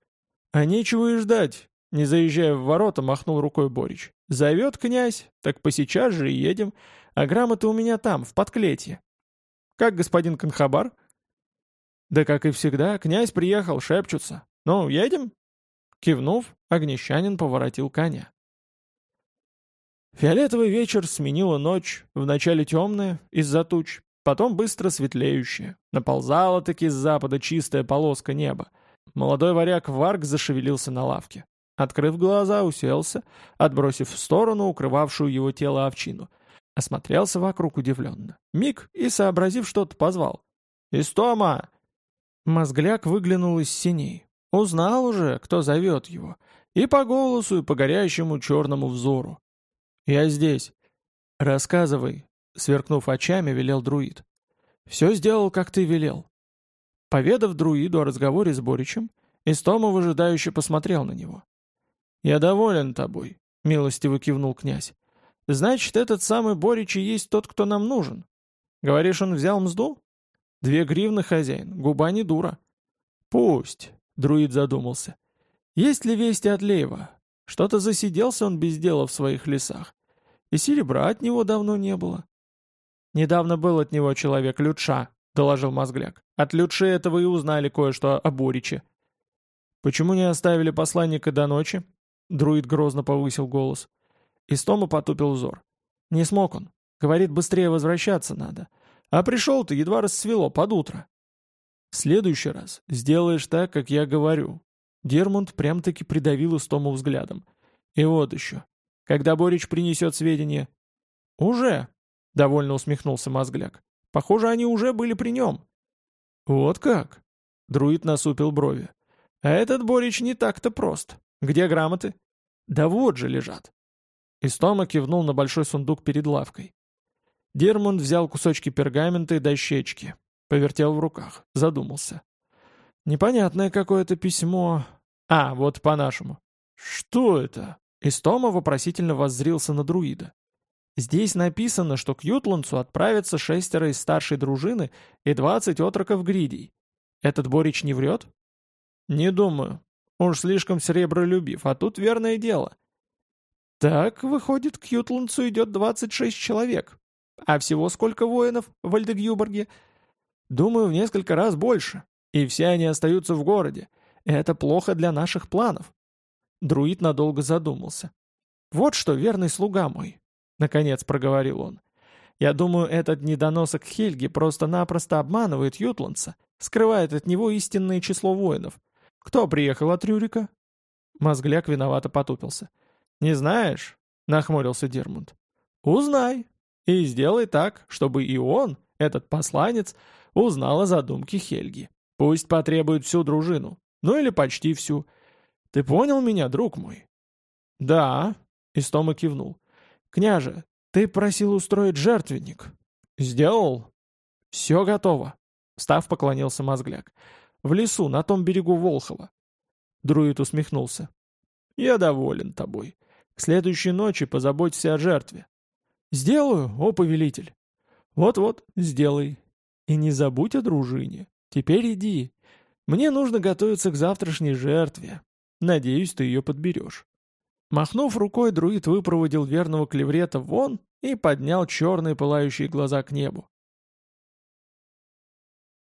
«А нечего и ждать», — не заезжая в ворота, махнул рукой Борич. «Зовет князь, так посейчас же и едем, а грамота у меня там, в подклетье». «Как господин Конхабар?» «Да как и всегда, князь приехал, шепчутся. «Ну, едем?» Кивнув, огнещанин поворотил коня. Фиолетовый вечер сменила ночь, вначале темная, из-за туч, потом быстро светлеющее. Наползала-таки с запада чистая полоска неба. Молодой варяг Варг зашевелился на лавке. Открыв глаза, уселся, отбросив в сторону укрывавшую его тело овчину. Осмотрелся вокруг удивленно. Миг и, сообразив что-то, позвал. «Истома!» Мозгляк выглянул из синей. Узнал уже, кто зовет его. И по голосу, и по горящему черному взору. «Я здесь». «Рассказывай», — сверкнув очами, велел друид. «Все сделал, как ты велел». Поведав друиду о разговоре с Боричем, Истома выжидающе посмотрел на него. «Я доволен тобой», — милостиво кивнул князь. «Значит, этот самый Борич и есть тот, кто нам нужен. Говоришь, он взял мзду?» «Две гривны, хозяин, губа не дура». «Пусть», — друид задумался. «Есть ли вести от Лейва? Что-то засиделся он без дела в своих лесах. И серебра от него давно не было». «Недавно был от него человек Лютша», — доложил Мозгляк. «От Лютши этого и узнали кое-что о Бориче». «Почему не оставили посланника до ночи?» Друид грозно повысил голос. Истома потупил взор. «Не смог он. Говорит, быстрее возвращаться надо. А пришел ты, едва рассвело, под утро». «В следующий раз сделаешь так, как я говорю». Дермунд прям-таки придавил Истому взглядом. «И вот еще. Когда Борич принесет сведения?» «Уже», — довольно усмехнулся Мозгляк. «Похоже, они уже были при нем». «Вот как?» — друид насупил брови. «А этот Борич не так-то прост. Где грамоты?» «Да вот же лежат». Истома кивнул на большой сундук перед лавкой. Дермунд взял кусочки пергамента и дощечки. Повертел в руках. Задумался. «Непонятное какое-то письмо. А, вот по-нашему». «Что это?» Истома вопросительно воззрился на друида. «Здесь написано, что к Ютландцу отправятся шестеро из старшей дружины и двадцать отроков гридей. Этот Борич не врет?» «Не думаю. Уж слишком серебролюбив, а тут верное дело. Так, выходит, к Ютландцу идет 26 человек. А всего сколько воинов в Альдегюборге? Думаю, в несколько раз больше. И все они остаются в городе. Это плохо для наших планов. Друид надолго задумался. «Вот что, верный слуга мой», — наконец проговорил он. «Я думаю, этот недоносок Хельги просто-напросто обманывает Ютландца, скрывает от него истинное число воинов. «Кто приехал от Рюрика?» Мозгляк виновато потупился. «Не знаешь?» — нахмурился Дермунд. «Узнай. И сделай так, чтобы и он, этот посланец, узнал о задумке Хельги. Пусть потребует всю дружину. Ну или почти всю. Ты понял меня, друг мой?» «Да», — Истома кивнул. «Княже, ты просил устроить жертвенник». «Сделал?» «Все готово», — став поклонился Мозгляк. В лесу, на том берегу Волхова. Друид усмехнулся. «Я доволен тобой. К следующей ночи позаботься о жертве». «Сделаю, о повелитель». «Вот-вот, сделай. И не забудь о дружине. Теперь иди. Мне нужно готовиться к завтрашней жертве. Надеюсь, ты ее подберешь». Махнув рукой, друид выпроводил верного клеврета вон и поднял черные пылающие глаза к небу.